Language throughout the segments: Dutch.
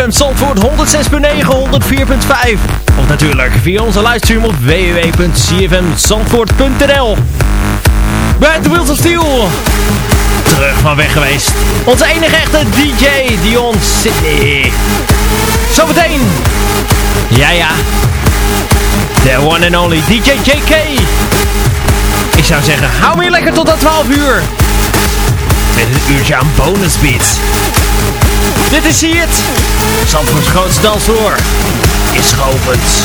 CFM Zandvoort 106.9, 104.5. Of natuurlijk via onze livestream op www.cfmzandvoort.nl Wheels of Steel. Terug van weg geweest. Onze enige echte DJ, Dion Sydney. Zometeen. Ja, ja. The one and only DJ JK. Ik zou zeggen, hou me lekker tot dat 12 uur. Met een uurtje aan bonus beats. Dit is hier het. Zandvoorts grootste dansvloer is Schopens.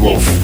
Wolf.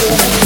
Yeah.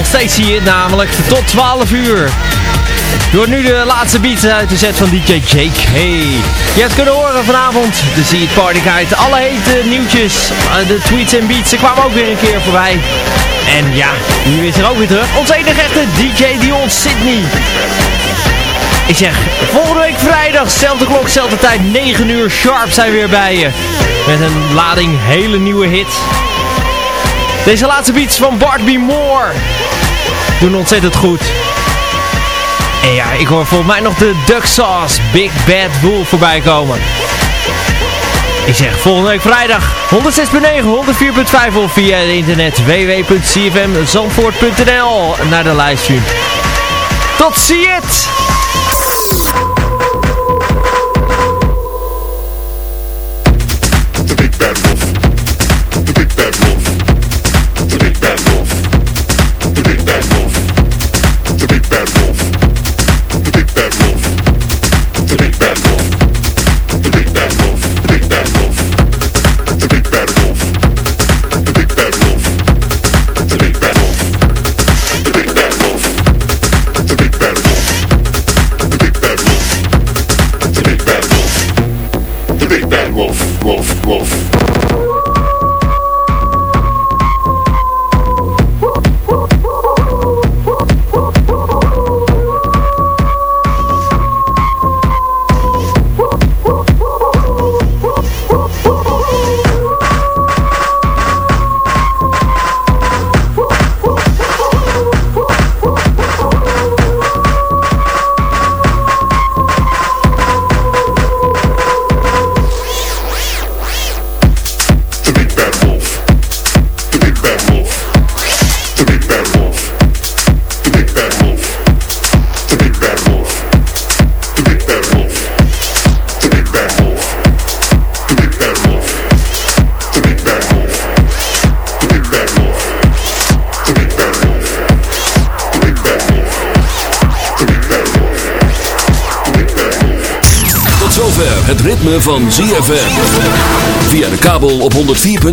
Nog steeds het namelijk. Tot 12 uur. Hoort nu de laatste beats uit de set van DJ Jake. Hey. Je hebt kunnen horen vanavond de See It Party Guide. Alle hete nieuwtjes, eh, de tweets en beats, ze kwamen ook weer een keer voorbij. En ja, nu is er ook weer terug. Onze enige echte DJ Dion Sydney. Ik zeg, volgende week vrijdag, zelfde klok, zelfde tijd, 9 uur sharp zijn we weer bij je. Met een lading hele nieuwe hit. Deze laatste beats van Bart B. Moore doen ontzettend goed. En ja, ik hoor volgens mij nog de Duck Sauce Big Bad Bull voorbij komen. Ik zeg volgende week vrijdag 106.9, 104.5 of via het internet www.cfmzandvoort.nl naar de livestream. Tot ziens!